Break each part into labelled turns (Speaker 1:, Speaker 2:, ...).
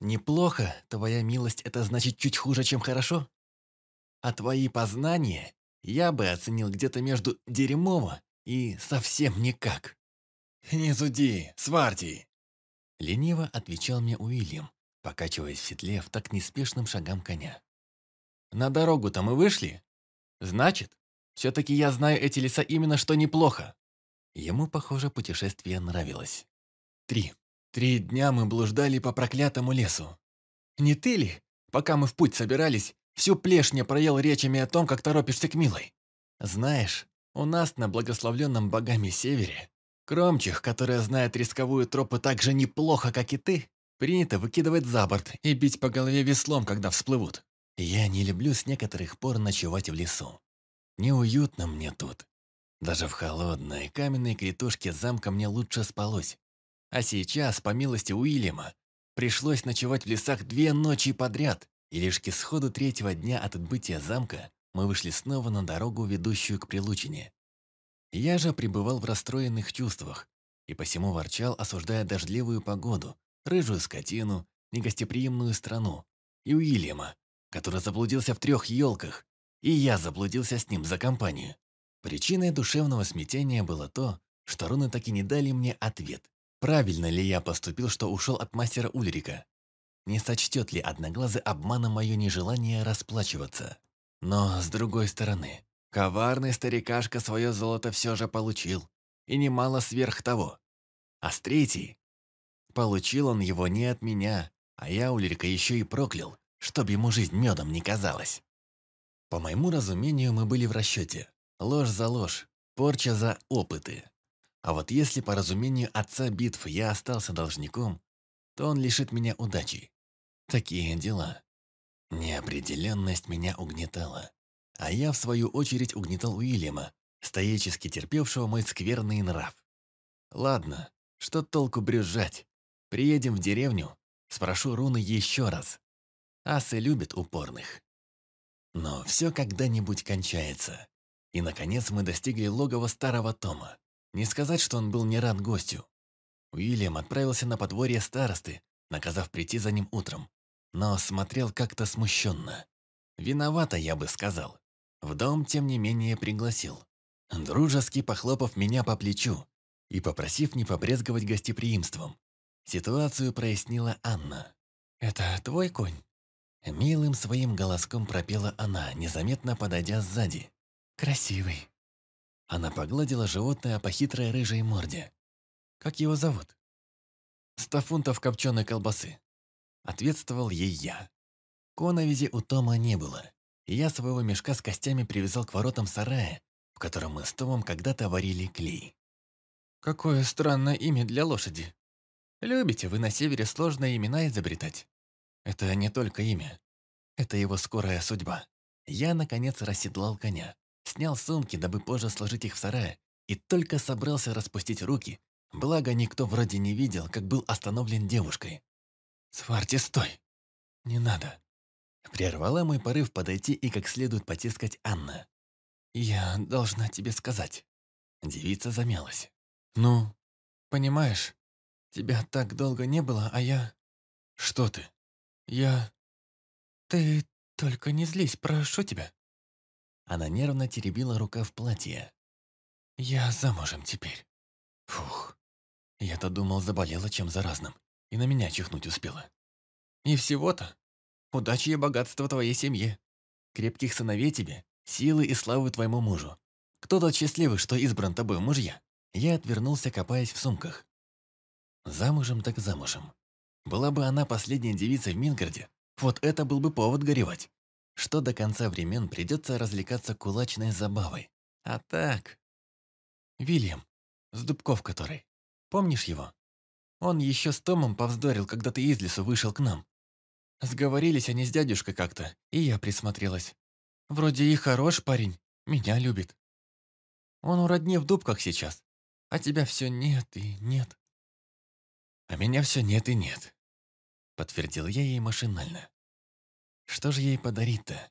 Speaker 1: Неплохо, твоя милость, это значит чуть хуже, чем хорошо? А твои познания я бы оценил где-то между дерьмово и совсем никак.
Speaker 2: «Не зуди, сварти!»
Speaker 1: Лениво отвечал мне Уильям, покачиваясь в седле в так неспешным шагам коня. «На дорогу-то мы вышли? Значит, все-таки я знаю эти леса именно что неплохо». Ему, похоже, путешествие нравилось. Три. Три дня мы блуждали по проклятому лесу. Не ты ли, пока мы в путь собирались, всю плешню проел речами о том, как торопишься к милой? Знаешь, у нас на благословленном богами севере Кромчих, которая знает рисковую тропу так же неплохо, как и ты, принято выкидывать за борт и бить по голове веслом, когда всплывут. Я не люблю с некоторых пор ночевать в лесу. Неуютно мне тут. Даже в холодной каменной клетушке замка мне лучше спалось. А сейчас, по милости Уильяма, пришлось ночевать в лесах две ночи подряд, и лишь к исходу третьего дня от отбытия замка мы вышли снова на дорогу, ведущую к Прилучине. Я же пребывал в расстроенных чувствах и посему ворчал, осуждая дождливую погоду, рыжую скотину, негостеприимную страну и Уильяма, который заблудился в трех елках, и я заблудился с ним за компанию. Причиной душевного смятения было то, что руны так и не дали мне ответ. Правильно ли я поступил, что ушел от мастера Ульрика? Не сочтет ли одноглазый обманом мое нежелание расплачиваться? Но, с другой стороны, Коварный старикашка свое золото все же получил, и немало сверх того. А с третьей... Получил он его не от меня, а я Ульрика еще и проклял, чтобы ему жизнь медом не казалась. По моему разумению, мы были в расчете. Ложь за ложь, порча за опыты. А вот если по разумению отца битв я остался должником, то он лишит меня удачи. Такие дела. Неопределенность меня угнетала. А я, в свою очередь, угнетал Уильяма, стоически терпевшего мой скверный нрав. Ладно, что толку брюзжать? Приедем в деревню, спрошу руны еще раз. Асы любят упорных. Но все когда-нибудь кончается. И, наконец, мы достигли логова старого Тома. Не сказать, что он был не рад гостю. Уильям отправился на подворье старосты, наказав прийти за ним утром. Но смотрел как-то смущенно. Виновато, я бы сказал. В дом, тем не менее, пригласил. Дружески похлопав меня по плечу и попросив не побрезговать гостеприимством. Ситуацию прояснила Анна. «Это твой конь?» Милым своим голоском пропела она, незаметно подойдя сзади. «Красивый». Она погладила животное по хитрой рыжей морде. «Как его зовут?» «Сто фунтов копченой колбасы», — ответствовал ей я. Коновизи у Тома не было и я своего мешка с костями привязал к воротам сарая, в котором мы с Томом когда-то варили клей. «Какое странное имя для лошади. Любите вы на севере сложные имена изобретать. Это не только имя. Это его скорая судьба. Я, наконец, расседлал коня, снял сумки, дабы позже сложить их в сарае, и только собрался распустить руки, благо никто вроде не видел, как был остановлен девушкой. «Сварти, стой! Не надо!» Прервала мой порыв подойти и как следует потискать Анна. «Я должна тебе сказать». Девица замялась. «Ну, понимаешь, тебя так долго не было, а я...» «Что ты?» «Я...» «Ты только не злись, прошу тебя». Она нервно теребила рука в платье. «Я замужем теперь». Фух. Я-то думал, заболела чем заразным, и на меня чихнуть успела. И всего-то Удачи и богатства твоей семье. Крепких сыновей тебе, силы и славы твоему мужу. Кто тот счастливый, что избран тобой мужья?» Я отвернулся, копаясь в сумках. Замужем так замужем. Была бы она последняя девица в Мингарде, вот это был бы повод горевать. Что до конца времен придется развлекаться кулачной забавой. А так... Вильям, с дубков который. Помнишь его? Он еще с Томом повздорил, когда ты из лесу вышел к нам. Сговорились они с дядюшкой как-то, и я присмотрелась. Вроде и хорош парень, меня любит. Он у родни в дубках сейчас, а тебя все нет и нет. А меня все нет и нет, подтвердил я ей машинально. Что же ей подарить-то?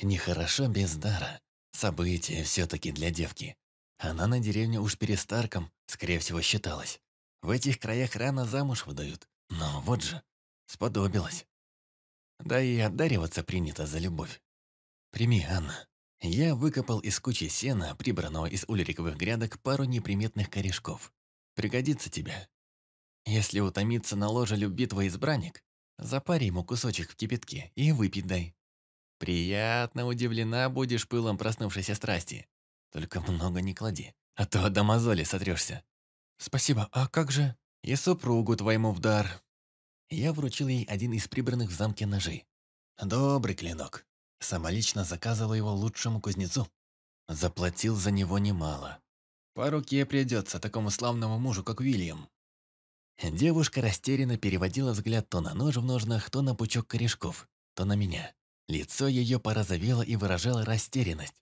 Speaker 1: Нехорошо без дара. Событие все-таки для девки. Она на деревне уж перестарком, скорее всего, считалась. В этих краях рано замуж выдают. Но вот же, Сподобилась. Да и отдариваться принято за любовь. Прими, Анна. Я выкопал из кучи сена, прибранного из ульриковых грядок, пару неприметных корешков. Пригодится тебе. Если утомится на ложе любви твой избранник, запари ему кусочек в кипятке и выпить дай. Приятно удивлена будешь пылом проснувшейся страсти. Только много не клади, а то до мозоли сотрешься. Спасибо, а как же? И супругу твоему в дар. Я вручил ей один из прибранных в замке ножей. Добрый клинок. Самолично заказывал его лучшему кузнецу. Заплатил за него немало. По руке придется такому славному мужу, как Уильям. Девушка растерянно переводила взгляд то на нож в ножнах, то на пучок корешков, то на меня. Лицо ее порозовело и выражало растерянность.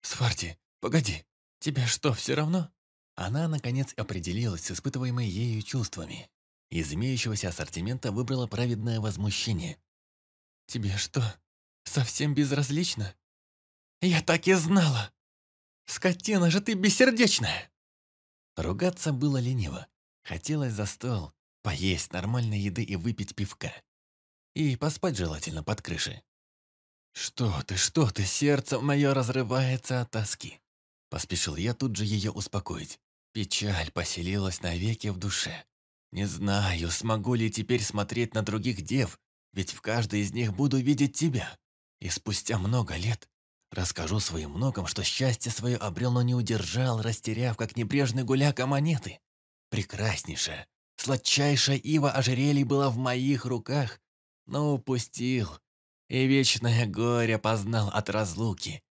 Speaker 1: «Сварти, погоди, тебе что, все равно?» Она, наконец, определилась с испытываемой ею чувствами. Из имеющегося ассортимента выбрала праведное возмущение. «Тебе что, совсем безразлично?» «Я так и знала! Скотина же ты бессердечная!» Ругаться было лениво. Хотелось за стол, поесть нормальной еды и выпить пивка. И поспать желательно под крышей. «Что ты, что ты, сердце мое разрывается от тоски!» Поспешил я тут же ее успокоить. Печаль поселилась навеки в душе. Не знаю, смогу ли теперь смотреть на других дев, ведь в каждой из них буду видеть тебя. И спустя много лет расскажу своим внукам, что счастье свое обрел, но не удержал, растеряв, как небрежный гуляка монеты. Прекраснейшая, сладчайшая ива ожерелий была в моих руках, но упустил, и вечное горе познал от разлуки.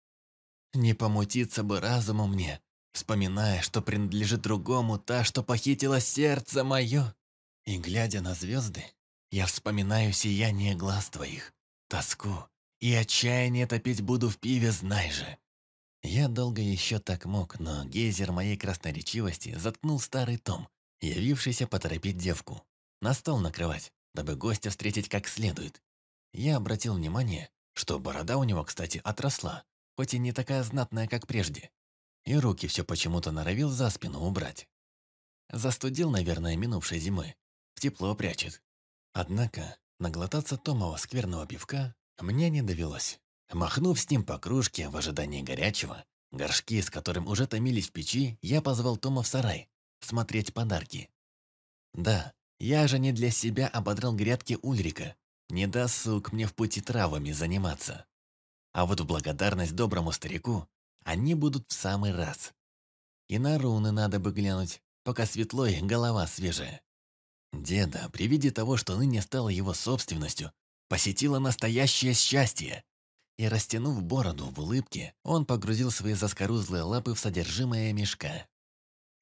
Speaker 1: Не помутиться бы разуму мне, вспоминая, что принадлежит другому та, что похитила сердце мое. И, глядя на звезды, я вспоминаю сияние глаз твоих, тоску и отчаяние топить буду в пиве, знай же. Я долго еще так мог, но гейзер моей красноречивости заткнул старый том, явившийся поторопить девку. На стол накрывать, дабы гостя встретить как следует. Я обратил внимание, что борода у него, кстати, отросла, хоть и не такая знатная, как прежде. И руки все почему-то норовил за спину убрать. Застудил, наверное, минувшей зимы. В тепло прячет. Однако наглотаться Томова скверного пивка мне не довелось. Махнув с ним по кружке в ожидании горячего, горшки, с которым уже томились в печи, я позвал Тома в сарай, смотреть подарки. Да, я же не для себя ободрал грядки Ульрика. Не досуг мне в пути травами заниматься. А вот в благодарность доброму старику они будут в самый раз. И на руны надо бы глянуть, пока светло и голова свежая. Деда, при виде того, что ныне стало его собственностью, посетило настоящее счастье. И растянув бороду в улыбке, он погрузил свои заскорузлые лапы в содержимое мешка.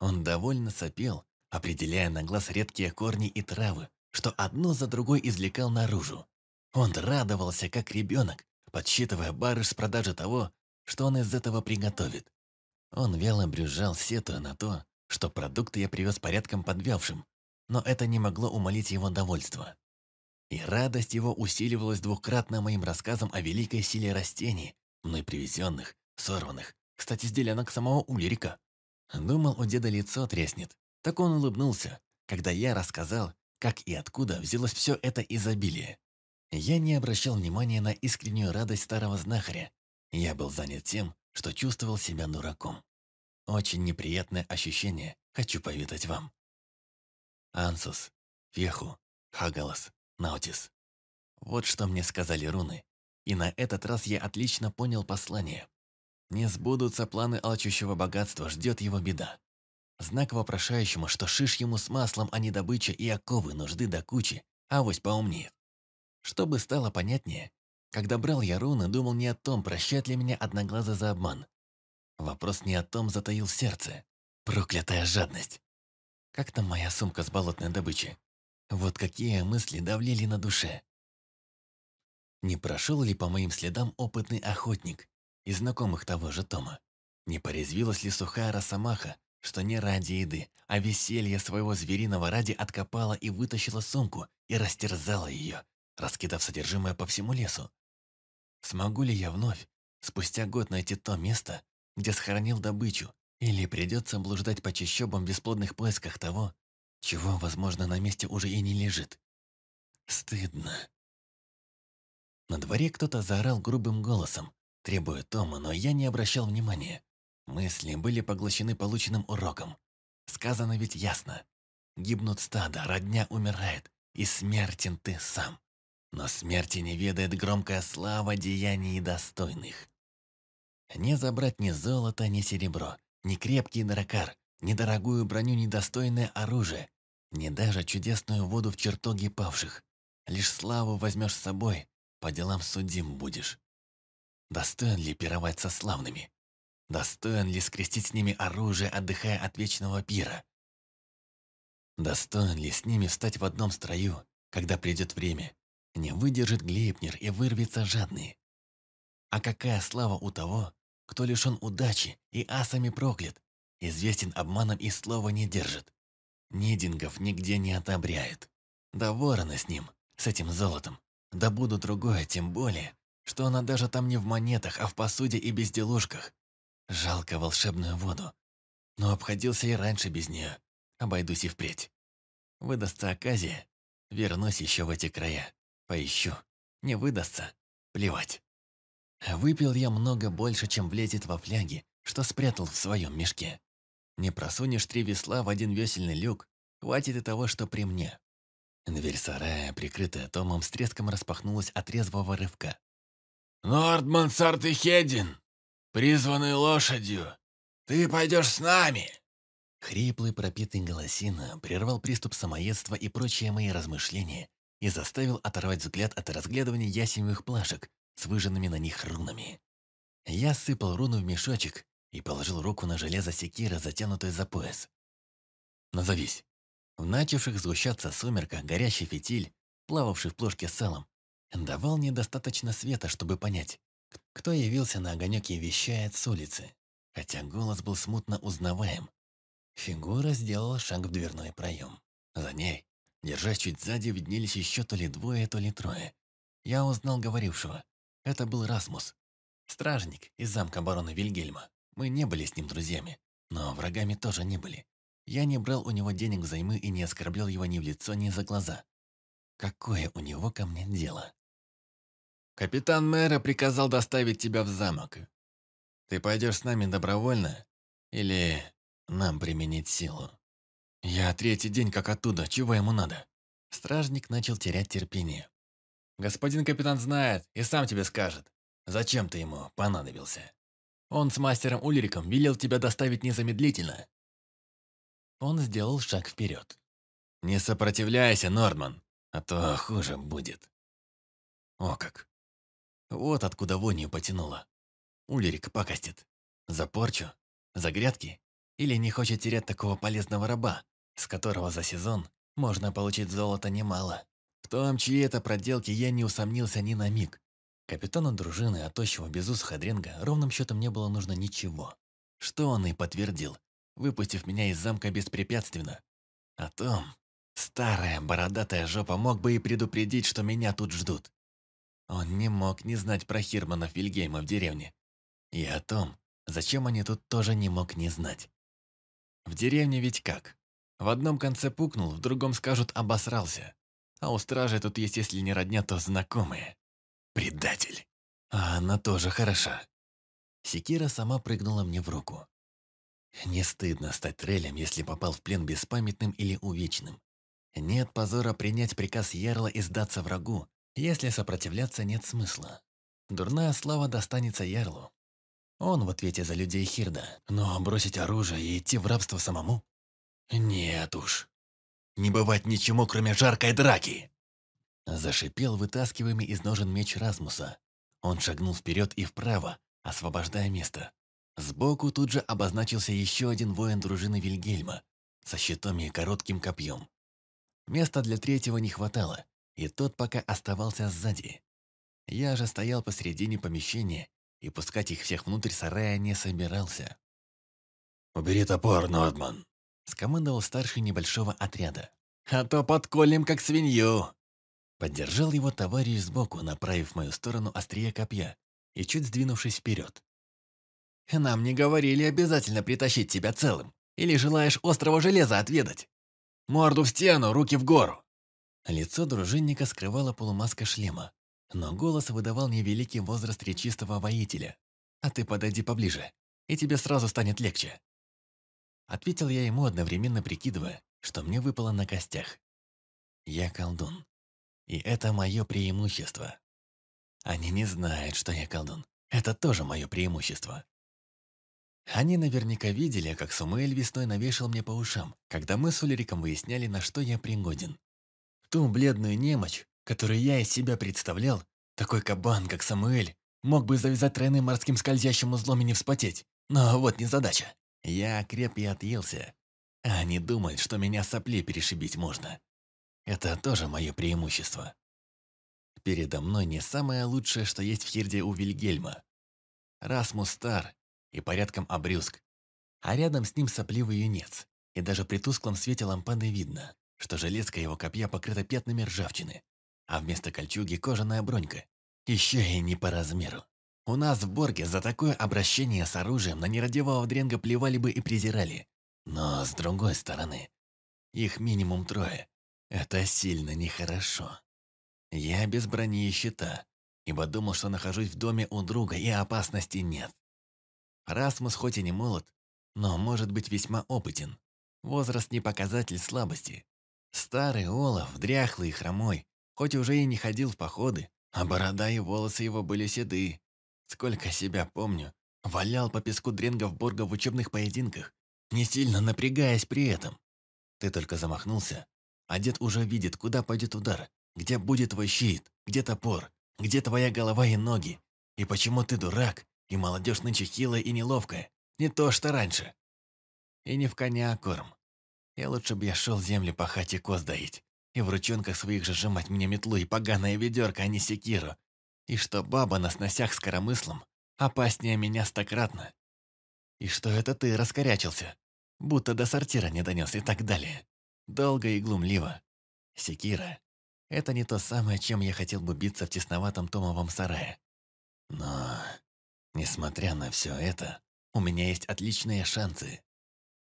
Speaker 1: Он довольно сопел, определяя на глаз редкие корни и травы, что одно за другой извлекал наружу. Он радовался, как ребенок, подсчитывая барыш с продажи того, что он из этого приготовит. Он вяло брюзжал, сетуя на то, что продукты я привез порядком подвявшим, но это не могло умолить его довольство. И радость его усиливалась двукратно моим рассказом о великой силе растений, мной привезенных, сорванных, кстати, с делянок самого Ульрика. Думал, у деда лицо треснет. Так он улыбнулся, когда я рассказал, как и откуда взялось все это изобилие. Я не обращал внимания на искреннюю радость старого знахаря. Я был занят тем, что чувствовал себя дураком. Очень неприятное ощущение, хочу поведать вам. Ансус, Феху, Хагалас, Наутис. Вот что мне сказали руны. И на этот раз я отлично понял послание. Не сбудутся планы алчущего богатства, ждет его беда. Знак вопрошающему, что шиш ему с маслом, а не добыча и оковы нужды до кучи, авось поумнеет. Чтобы стало понятнее, когда брал я руны, думал не о том, прощает ли меня одноглазый за обман. Вопрос не о том затаил сердце. Проклятая жадность. Как там моя сумка с болотной добычей? Вот какие мысли давлели на душе. Не прошел ли по моим следам опытный охотник, из знакомых того же Тома. Не порезвилась ли сухая росомаха, что не ради еды, а веселье своего звериного ради откопала и вытащила сумку и растерзала ее, раскидав содержимое по всему лесу? Смогу ли я вновь, спустя год, найти то место, где схоронил добычу, или придется блуждать по чащобам в бесплодных поисках того, чего, возможно, на месте уже и не лежит? Стыдно. На дворе кто-то заорал грубым голосом, требуя Тома, но я не обращал внимания. Мысли были поглощены полученным уроком. Сказано ведь ясно. Гибнут стада, родня умирает, и смертен ты сам. Но смерти не ведает громкая слава деяний достойных. Не забрать ни золото, ни серебро, ни крепкий дракар, ни дорогую броню, ни достойное оружие, ни даже чудесную воду в чертоге павших. Лишь славу возьмешь с собой, по делам судим будешь. Достоин ли пировать со славными? Достоин ли скрестить с ними оружие, отдыхая от вечного пира? Достоин ли с ними встать в одном строю, когда придет время? Не выдержит Глейпнер и вырвется жадный. А какая слава у того, кто лишен удачи и асами проклят, известен обманом и слова не держит. Нидингов нигде не отобряет. Да ворона с ним, с этим золотом. Да буду другое, тем более, что она даже там не в монетах, а в посуде и безделушках. Жалко волшебную воду. Но обходился и раньше без нее. Обойдусь и впредь. Выдастся оказия, вернусь еще в эти края. Поищу. Не выдастся. Плевать. Выпил я много больше, чем влезет во фляги, что спрятал в своем мешке. Не просунешь три весла в один весельный люк, хватит и того, что при мне. Дверь сарая, прикрытая томом, с треском распахнулась от резвого рывка.
Speaker 2: «Нордман Сартыхедин, призванный лошадью, ты пойдешь с нами!»
Speaker 1: Хриплый пропитый голосина прервал приступ самоедства и прочие мои размышления и заставил оторвать взгляд от разглядывания ясеневых плашек с выжженными на них рунами. Я сыпал руну в мешочек и положил руку на железо секира, затянутое за пояс. «Назовись». В начавших сгущаться сумерках горящий фитиль, плававший в плошке с салом, давал недостаточно света, чтобы понять, кто явился на огонек и вещает с улицы, хотя голос был смутно узнаваем. Фигура сделала шаг в дверной проем. За ней, держась чуть сзади, виднелись еще то ли двое, то ли трое. Я узнал говорившего. Это был Расмус, стражник из замка барона Вильгельма. Мы не были с ним друзьями, но врагами тоже не были. Я не брал у него денег взаймы и не оскорблял его ни в лицо, ни за глаза. Какое у него ко мне дело? Капитан мэра приказал доставить тебя в замок. Ты пойдешь с нами добровольно или нам применить силу? Я третий день как оттуда, чего ему надо? Стражник начал терять терпение. Господин капитан знает и сам тебе скажет, зачем ты ему понадобился. Он с мастером Ульриком велел тебя доставить незамедлительно». Он сделал шаг вперед. «Не сопротивляйся, Норман, а то хуже будет». О как. Вот откуда вонью потянуло. Ульрик пакостит. За порчу? За грядки? Или не хочет терять такого полезного раба, с которого за сезон можно получить золото немало? В том, чьи это проделки, я не усомнился ни на миг. Капитану дружины, а тощего безусха Дренга ровным счетом не было нужно ничего. Что он и подтвердил, выпустив меня из замка беспрепятственно. О том, старая бородатая жопа мог бы и предупредить, что меня тут ждут. Он не мог не знать про Хирмана Фильгейма в деревне. И о том, зачем они тут тоже не мог не знать. В деревне ведь как? В одном конце пукнул, в другом скажут «обосрался». А у стражи тут есть, если не родня, то знакомые. Предатель. А она тоже хороша. Секира сама прыгнула мне в руку. Не стыдно стать трелем, если попал в плен беспамятным или увечным. Нет позора принять приказ Ярла и сдаться врагу, если сопротивляться нет смысла. Дурная слава достанется Ярлу. Он в ответе за людей Хирда, но бросить оружие и идти в рабство самому? Нет уж. Не бывать ничему, кроме жаркой драки. Зашипел вытаскиваемый из ножен меч Расмуса. Он шагнул вперед и вправо, освобождая место. Сбоку тут же обозначился еще один воин дружины Вильгельма со щитом и коротким копьем. Места для третьего не хватало, и тот пока оставался сзади. Я же стоял посередине помещения и пускать их всех внутрь сарая не собирался.
Speaker 2: «Убери топор, Нодман», —
Speaker 1: скомандовал старший небольшого отряда. «А то подколем, как свинью!» Поддержал его товарищ сбоку, направив в мою сторону острие копья и чуть сдвинувшись вперед. «Нам не говорили обязательно притащить тебя целым. Или желаешь острого железа отведать? Морду в стену, руки в гору!» Лицо дружинника скрывала полумаска шлема, но голос выдавал невеликий возраст речистого воителя. «А ты подойди поближе, и тебе сразу станет легче». Ответил я ему, одновременно прикидывая, что мне выпало на костях. Я колдун. И это мое преимущество. Они не знают, что я колдун. Это тоже мое преимущество. Они наверняка видели, как Самуэль весной навешал мне по ушам, когда мы с Улериком выясняли, на что я пригоден. Ту бледную немочь, которую я из себя представлял, такой кабан, как Самуэль, мог бы завязать тройным морским скользящим узлом и не вспотеть. Но вот не задача. Я креп и отъелся. Они думают, что меня сопли перешибить можно. Это тоже мое преимущество. Передо мной не самое лучшее, что есть в Хирде у Вильгельма. Расмус стар и порядком обрюзг, а рядом с ним сопливый юнец, и даже при тусклом свете лампады видно, что железка его копья покрыта пятнами ржавчины, а вместо кольчуги кожаная бронька, еще и не по размеру. У нас в Борге за такое обращение с оружием на нерадивого дренга плевали бы и презирали. Но с другой стороны, их минимум трое. Это сильно нехорошо. Я без брони и щита, ибо думал, что нахожусь в доме у друга и опасности нет. Расмус хоть и не молод, но может быть весьма опытен. Возраст не показатель слабости. Старый Олаф, дряхлый и хромой, хоть уже и не ходил в походы, а борода и волосы его были седые. Сколько себя помню, валял по песку дренгов Борга в учебных поединках, не сильно напрягаясь при этом. Ты только замахнулся, а дед уже видит, куда пойдет удар, где будет твой щит, где топор, где твоя голова и ноги, и почему ты дурак, и молодежь нынче хилая и неловкая, не то что раньше. И не в коня, а корм. Я лучше бы я шел земли пахать и коз доить, и в ручонках своих же сжимать мне метлу и поганое ведерко, а не секиру. И что баба на сносях с коромыслом опаснее меня стократно. И что это ты раскорячился, будто до сортира не донес и так далее. Долго и глумливо. Секира — это не то самое, чем я хотел бы биться в тесноватом томовом сарае. Но, несмотря на все это, у меня есть отличные шансы.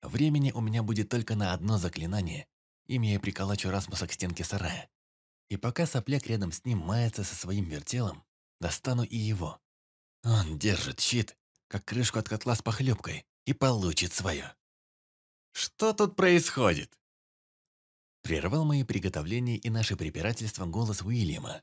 Speaker 1: Времени у меня будет только на одно заклинание. Им я приколочу Расмуса к стенке сарая. И пока сопляк рядом с ним мается со своим вертелом, достану и его. Он держит щит, как крышку от котла с похлебкой, и получит свое. «Что тут происходит?» Прервал мои приготовления и наше препирательство голос Уильяма.